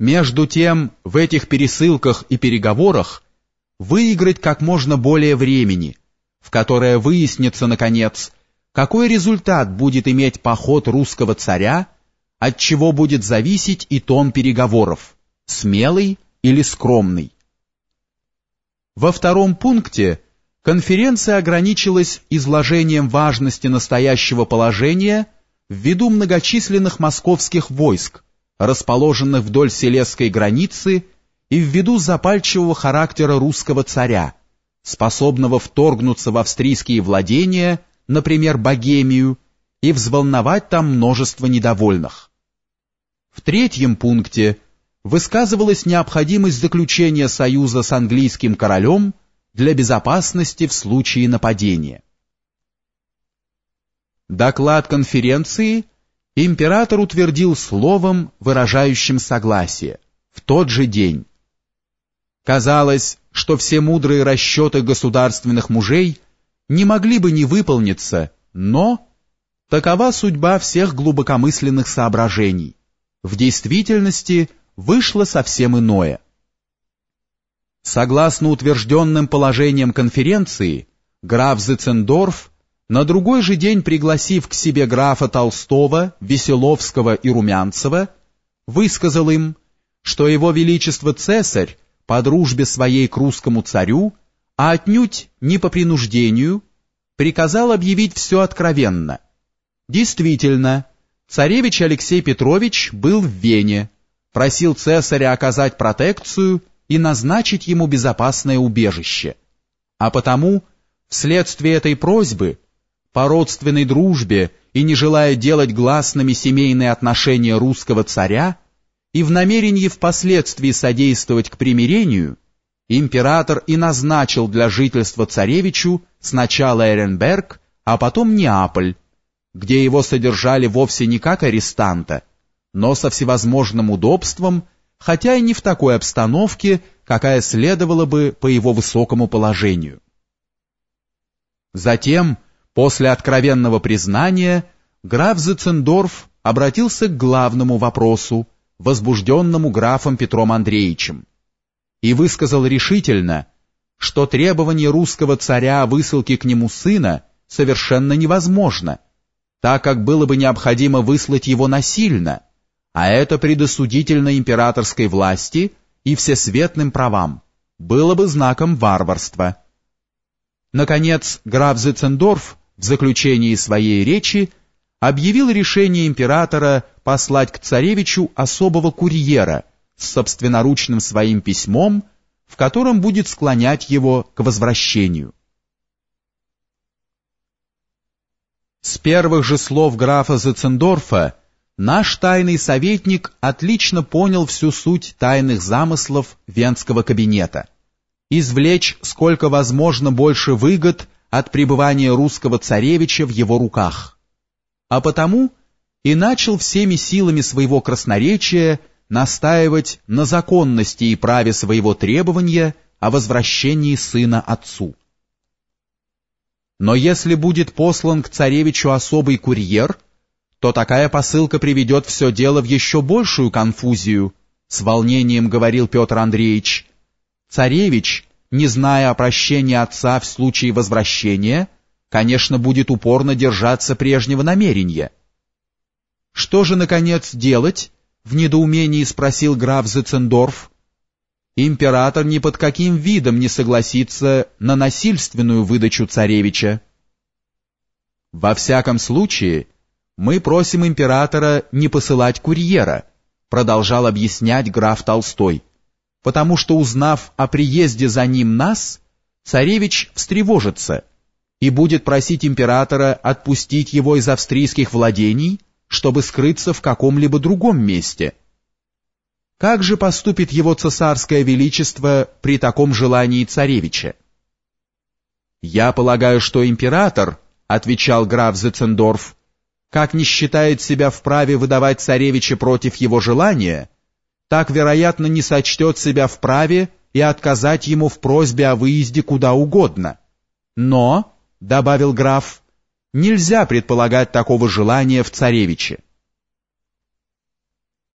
Между тем, в этих пересылках и переговорах выиграть как можно более времени, в которое выяснится, наконец, какой результат будет иметь поход русского царя, от чего будет зависеть и тон переговоров, смелый или скромный. Во втором пункте конференция ограничилась изложением важности настоящего положения ввиду многочисленных московских войск, расположенных вдоль селезской границы и ввиду запальчивого характера русского царя, способного вторгнуться в австрийские владения, например, Богемию, и взволновать там множество недовольных. В третьем пункте высказывалась необходимость заключения союза с английским королем для безопасности в случае нападения. Доклад конференции император утвердил словом, выражающим согласие, в тот же день. Казалось, что все мудрые расчеты государственных мужей не могли бы не выполниться, но такова судьба всех глубокомысленных соображений. В действительности вышло совсем иное. Согласно утвержденным положениям конференции, граф Зецендорф, на другой же день пригласив к себе графа Толстого, Веселовского и Румянцева, высказал им, что его величество цесарь по дружбе своей к русскому царю, а отнюдь не по принуждению, приказал объявить все откровенно. Действительно, царевич Алексей Петрович был в Вене, просил цесаря оказать протекцию и назначить ему безопасное убежище. А потому, вследствие этой просьбы, по родственной дружбе и не желая делать гласными семейные отношения русского царя, и в намерении впоследствии содействовать к примирению, император и назначил для жительства царевичу сначала Эренберг, а потом Неаполь, где его содержали вовсе не как арестанта, но со всевозможным удобством, хотя и не в такой обстановке, какая следовала бы по его высокому положению. Затем, после откровенного признания, граф Зецендорф обратился к главному вопросу, возбужденному графом Петром Андреевичем, и высказал решительно, что требование русского царя о высылке к нему сына совершенно невозможно, так как было бы необходимо выслать его насильно, а это предосудительно императорской власти и всесветным правам, было бы знаком варварства. Наконец, граф Зецендорф в заключении своей речи объявил решение императора послать к царевичу особого курьера с собственноручным своим письмом, в котором будет склонять его к возвращению. С первых же слов графа Зецендорфа наш тайный советник отлично понял всю суть тайных замыслов Венского кабинета. Извлечь сколько возможно больше выгод от пребывания русского царевича в его руках. А потому и начал всеми силами своего красноречия настаивать на законности и праве своего требования о возвращении сына отцу. Но если будет послан к царевичу особый курьер, то такая посылка приведет все дело в еще большую конфузию, с волнением говорил Петр Андреевич. Царевич, не зная о прощении отца в случае возвращения, конечно, будет упорно держаться прежнего намерения. Что же, наконец, делать? В недоумении спросил граф Зецендорф. Император ни под каким видом не согласится на насильственную выдачу царевича. Во всяком случае, мы просим императора не посылать курьера, продолжал объяснять граф Толстой, потому что, узнав о приезде за ним нас, царевич встревожится и будет просить императора отпустить его из австрийских владений, чтобы скрыться в каком-либо другом месте. Как же поступит его цесарское величество при таком желании царевича? «Я полагаю, что император», — отвечал граф Зецендорф, «как не считает себя вправе выдавать царевича против его желания, так, вероятно, не сочтет себя вправе и отказать ему в просьбе о выезде куда угодно. Но, — добавил граф, — нельзя предполагать такого желания в царевиче.